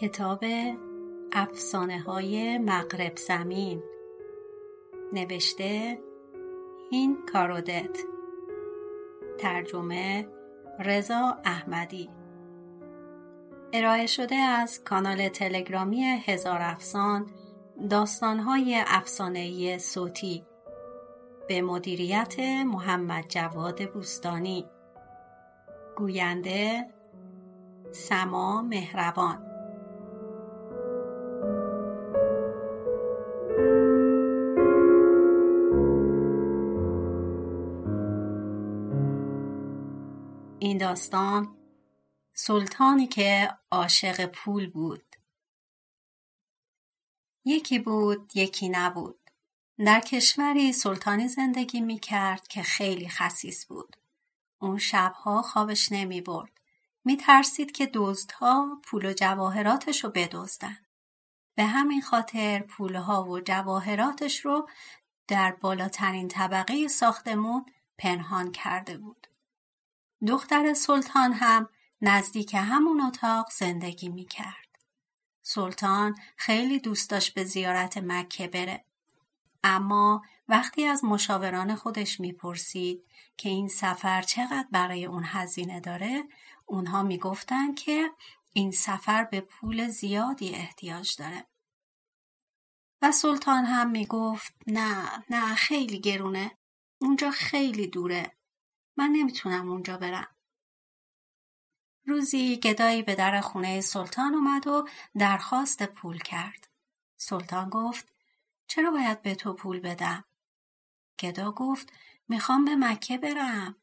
کتاب افسانه های مغرب زمین. نوشته هین کارودت. ترجمه رضا احمدی. ارائه شده از کانال تلگرامی هزار افسان داستانهای افسانهای صوتی. به مدیریت محمد جواد بوستانی. گوینده سما مهربان. این داستان سلطانی که عاشق پول بود. یکی بود یکی نبود. در کشوری سلطانی زندگی می کرد که خیلی خسیس بود. اون شبها خوابش نمی برد می ترسید که دزدها پول و جواهراتش رو بدزدن. به همین خاطر پولها و جواهراتش رو در بالاترین طبقه ساختمون پنهان کرده بود. دختر سلطان هم نزدیک همون اتاق زندگی می کرد. سلطان خیلی دوست داشت به زیارت مکه بره. اما وقتی از مشاوران خودش می‌پرسید که این سفر چقدر برای اون هزینه داره اونها می‌گفتن که این سفر به پول زیادی احتیاج داره و سلطان هم می‌گفت نه نه خیلی گرونه اونجا خیلی دوره من نمی‌تونم اونجا برم. روزی گدایی به در خونه سلطان اومد و درخواست پول کرد. سلطان گفت چرا باید به تو پول بدم؟ گدا گفت می‌خوام به مکه برم.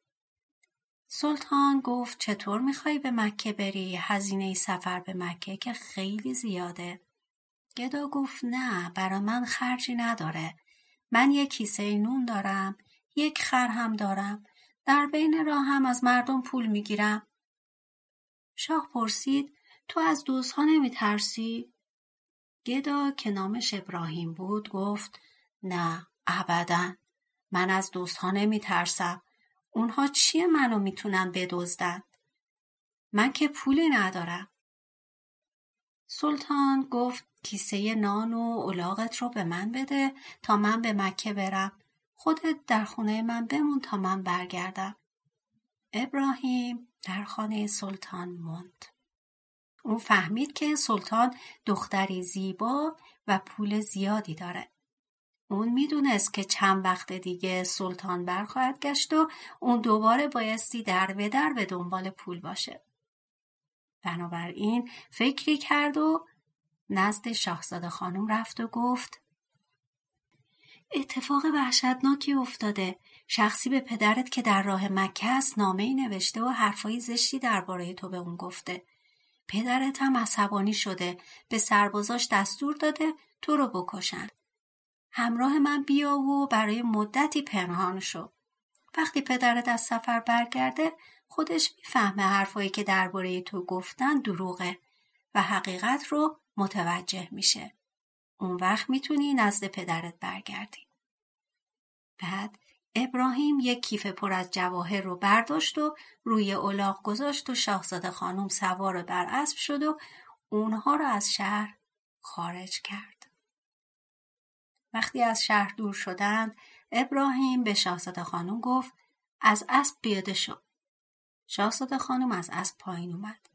سلطان گفت چطور می‌خوای به مکه بری؟ هزینه سفر به مکه که خیلی زیاده. گدا گفت نه برا من خرجی نداره. من یک کیسه نون دارم. یک خر هم دارم. در بین راه هم از مردم پول می‌گیرم. شاه پرسید تو از دوزها نمی ترسی؟ گدا که نامش ابراهیم بود گفت نه ابدا من از دوستها نمی ترسم. اونها چیه منو می‌تونن بدزدن؟ من که پولی ندارم. سلطان گفت کیسه نان و الاغت رو به من بده تا من به مکه برم. خودت در خونه من بمون تا من برگردم. ابراهیم در خانه سلطان موند. اون فهمید که سلطان دختری زیبا و پول زیادی داره. اون می‌دونست که چند وقت دیگه سلطان برخواهد گشت و اون دوباره بایستی در به در به دنبال پول باشه. بنابراین فکری کرد و نزد شاهزاده خانم رفت و گفت اتفاق وحشتناکی افتاده. شخصی به پدرت که در راه مکه است نامه نوشته و حرفای زشتی درباره تو به اون گفته. پدرت هم عصبانی شده. به سربازاش دستور داده تو رو بکشن. همراه من بیا و برای مدتی پنهان شو. وقتی پدرت از سفر برگرده خودش می‌فهمه حرفایی که درباره تو گفتن دروغه و حقیقت رو متوجه میشه. اون وقت می‌تونی نزد پدرت برگردی. بعد ابراهیم یک کیف پر از جواهر رو برداشت و روی الاغ گذاشت و شاهزاده خانم سوار بر اسب شد و اونها رو از شهر خارج کرد. وقتی از شهر دور شدند ابراهیم به شاهزاده خانم گفت از اسب پیاده شو. شاهزاده خانم از اسب پایین اومد.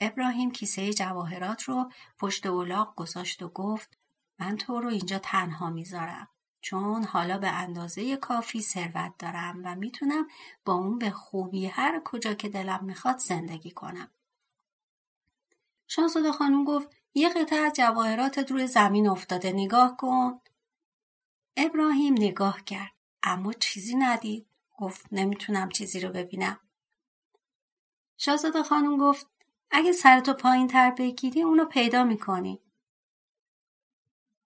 ابراهیم کیسه جواهرات رو پشت اولاق گذاشت و گفت من تو رو اینجا تنها می‌ذارم چون حالا به اندازه کافی ثروت دارم و می‌تونم با اون به خوبی هر کجا که دلم می‌خواد زندگی کنم. شاهزاده خانم گفت یه قطعه از جواهراتت روی زمین افتاده نگاه کن. ابراهیم نگاه کرد اما چیزی ندید. گفت نمی‌تونم چیزی رو ببینم. شاهزاده خانم گفت اگه سرتو پایین تر بگیری اونو پیدا می‌کنی.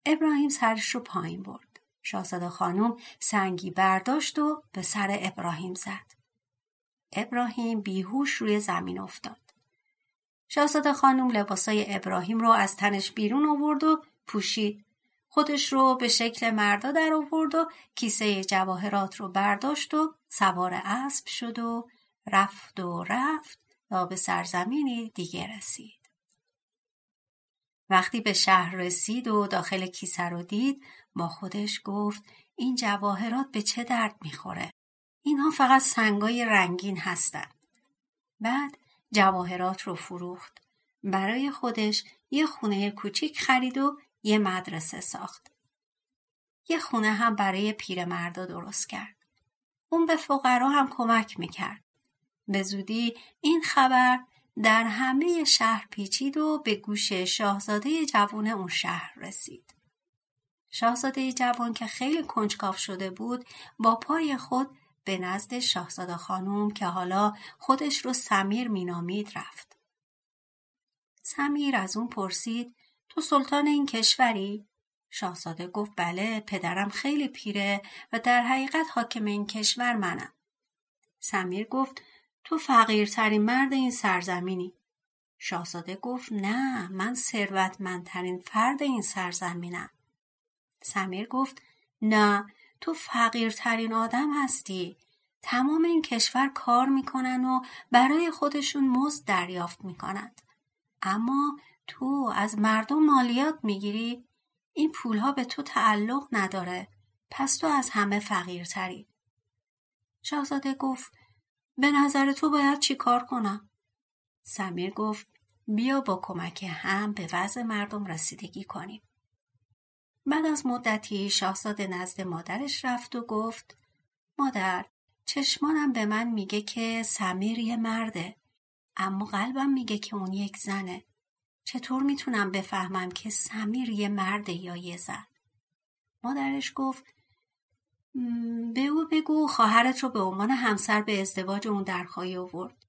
ابراهیم سرش رو پایین برد. شاهزاده خانم سنگی برداشت و به سر ابراهیم زد. ابراهیم بیهوش روی زمین افتاد. شاهزاده خانم لباسای ابراهیم رو از تنش بیرون آورد و پوشید. خودش رو به شکل مردا در آورد و کیسه جواهرات رو برداشت و سوار اسب شد و رفت و رفت تا به سرزمینی دیگه رسید. وقتی به شهر رسید و داخل کیسه رو دید با خودش گفت این جواهرات به چه درد می‌خوره؟ اینها فقط سنگای رنگین هستن. بعد جواهرات رو فروخت. برای خودش یه خونه کوچیک خرید و یه مدرسه ساخت. یه خونه هم برای پیرمردا درست کرد. اون به فقرا هم کمک می‌کرد. به زودی این خبر در همه شهر پیچید و به گوش شاهزاده جوان اون شهر رسید. شاهزاده جوان که خیلی کنجکاو شده بود با پای خود به نزد شاهزاده خانوم که حالا خودش رو سمیر مینامید رفت. سمیر از اون پرسید تو سلطان این کشوری؟ شاهزاده گفت بله پدرم خیلی پیره و در حقیقت حاکم این کشور منم. سمیر گفت تو فقیرترین مرد این سرزمینی. شاهزاده گفت نه من ثروتمندترین فرد این سرزمینم. سمیر گفت نه تو فقیرترین آدم هستی. تمام این کشور کار می‌کنن و برای خودشون مزد دریافت می‌کنند. اما تو از مردم مالیات می‌گیری؟ این پولها به تو تعلق نداره. پس تو از همه فقیرتری. شاهزاده گفت به نظر تو باید چی کار کنم؟ سمیر گفت بیا با کمک هم به وضع مردم رسیدگی کنیم. بعد از مدتی شاهزاده نزد مادرش رفت و گفت مادر چشمانم به من میگه که سمیر یه مرده اما قلبم میگه که اون یک زنه چطور می‌تونم بفهمم که سمیر یه مرده یا یه زن مادرش گفت به او بگو خواهرت رو به عنوان همسر به ازدواج اون درخواهی آورد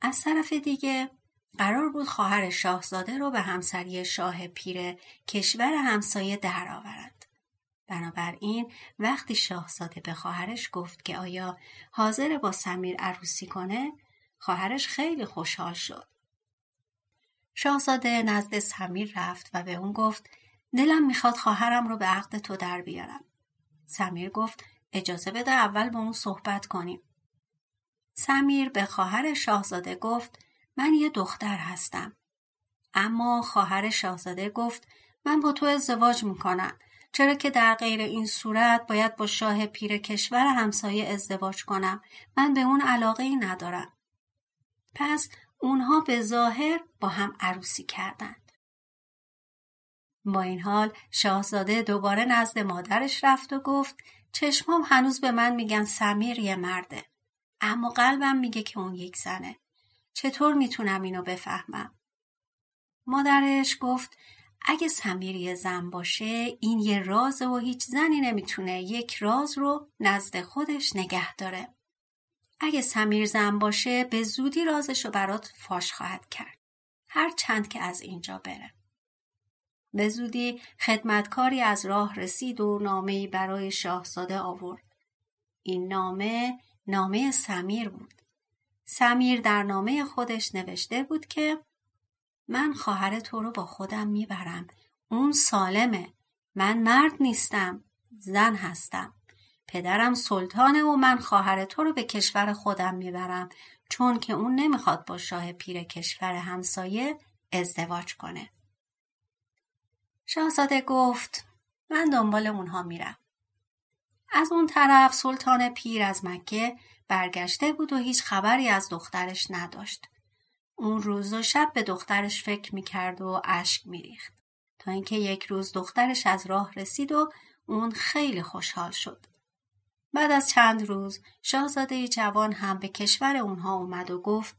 از طرف دیگه قرار بود خواهر شاهزاده رو به همسری شاه پیر کشور همسایه درآورند. بنابراین وقتی شاهزاده به خواهرش گفت که آیا حاضر با سمیر عروسی کنه خواهرش خیلی خوشحال شد. شاهزاده نزد سمیر رفت و به اون گفت دلم می‌خواد خواهرم رو به عقد تو در بیارم. سمیر گفت اجازه بده اول با اون صحبت کنیم. سمیر به خواهر شاهزاده گفت من یه دختر هستم. اما خواهر شاهزاده گفت من با تو ازدواج می‌کنم چرا که در غیر این صورت باید با شاه پیر کشور همسایه ازدواج کنم من به اون علاقه ای ندارم. پس اونها به ظاهر با هم عروسی کردند. با این حال شاهزاده دوباره نزد مادرش رفت و گفت چشمام هنوز به من میگن سمیر یه مرده. اما قلبم میگه که اون یک زنه. چطور می‌تونم اینو بفهمم؟ مادرش گفت اگه سمیر زن باشه این یه راز و هیچ زنی نمی‌تونه یک راز رو نزد خودش نگه داره. اگه سمیر زن باشه به زودی رازش رو برات فاش خواهد کرد. هر چند که از اینجا بره. به زودی خدمتکاری از راه رسید و نامه‌ای برای شاهزاده آورد. این نامه نامه سمیر بود. سمیر در نامه خودش نوشته بود که من خواهر تو رو با خودم می‌برم. اون سالمه. من مرد نیستم. زن هستم. پدرم سلطانه و من خواهر تو رو به کشور خودم می‌برم چون که اون نمی‌خواد با شاه پیر کشور همسایه ازدواج کنه. شاهزاده گفت من دنبال اونها میرم. از اون طرف سلطان پیر از مکه برگشته بود و هیچ خبری از دخترش نداشت. اون روز و شب به دخترش فکر می‌کرد و اشک میریخت. تا اینکه یک روز دخترش از راه رسید و اون خیلی خوشحال شد. بعد از چند روز شاهزاده جوان هم به کشور اونها اومد و گفت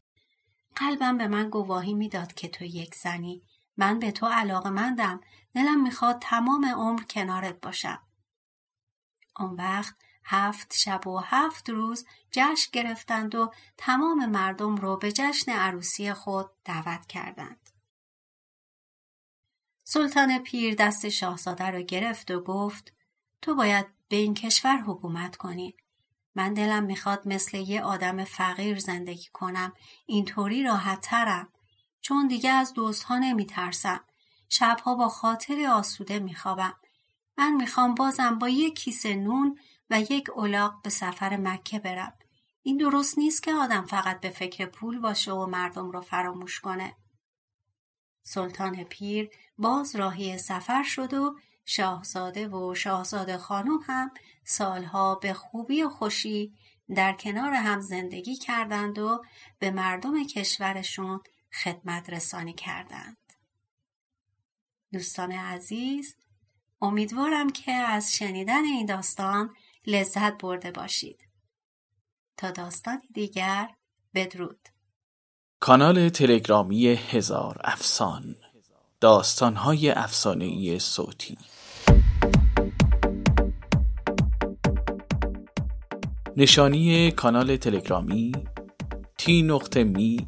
قلبم به من گواهی می‌داد که تو یک زنی من به تو علاقه مندم دلم می‌خواد تمام عمر کنارت باشم اون وقت هفت شب و هفت روز جشن گرفتند و تمام مردم رو به جشن عروسی خود دعوت کردند. سلطان پیر دست شاهزاده رو گرفت و گفت تو باید به این کشور حکومت کنی. من دلم می‌خواد مثل یه آدم فقیر زندگی کنم. اینطوری راحت ترم. چون دیگه از دوستها نمیترسم. شبها با خاطر آسوده میخوابم. من می‌خوام بازم با یک کیسه نون و یک اولاق به سفر مکه برم. این درست نیست که آدم فقط به فکر پول باشه و مردم رو فراموش کنه. سلطان پیر باز راهی سفر شد و شاهزاده و شاهزاده خانم هم سالها به خوبی و خوشی در کنار هم زندگی کردند و به مردم کشورشون خدمت رسانی کردند. دوستان عزیز امیدوارم که از شنیدن این داستان لذت برده باشید. تا داستانی دیگر بدرود. کانال تلگرامی هزار افسان داستانهای ای صوتی نشانی کانال تلگرامی T نقطه me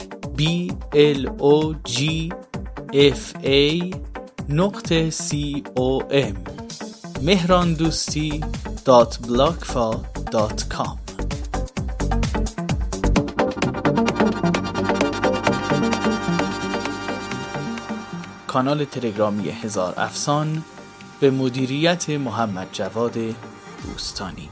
b l o g f a نقطه c o m مهران دوستی دات بلاکفا دات کام کانال تلگرامی هزار افسان به مدیریت محمد جواد دوستانی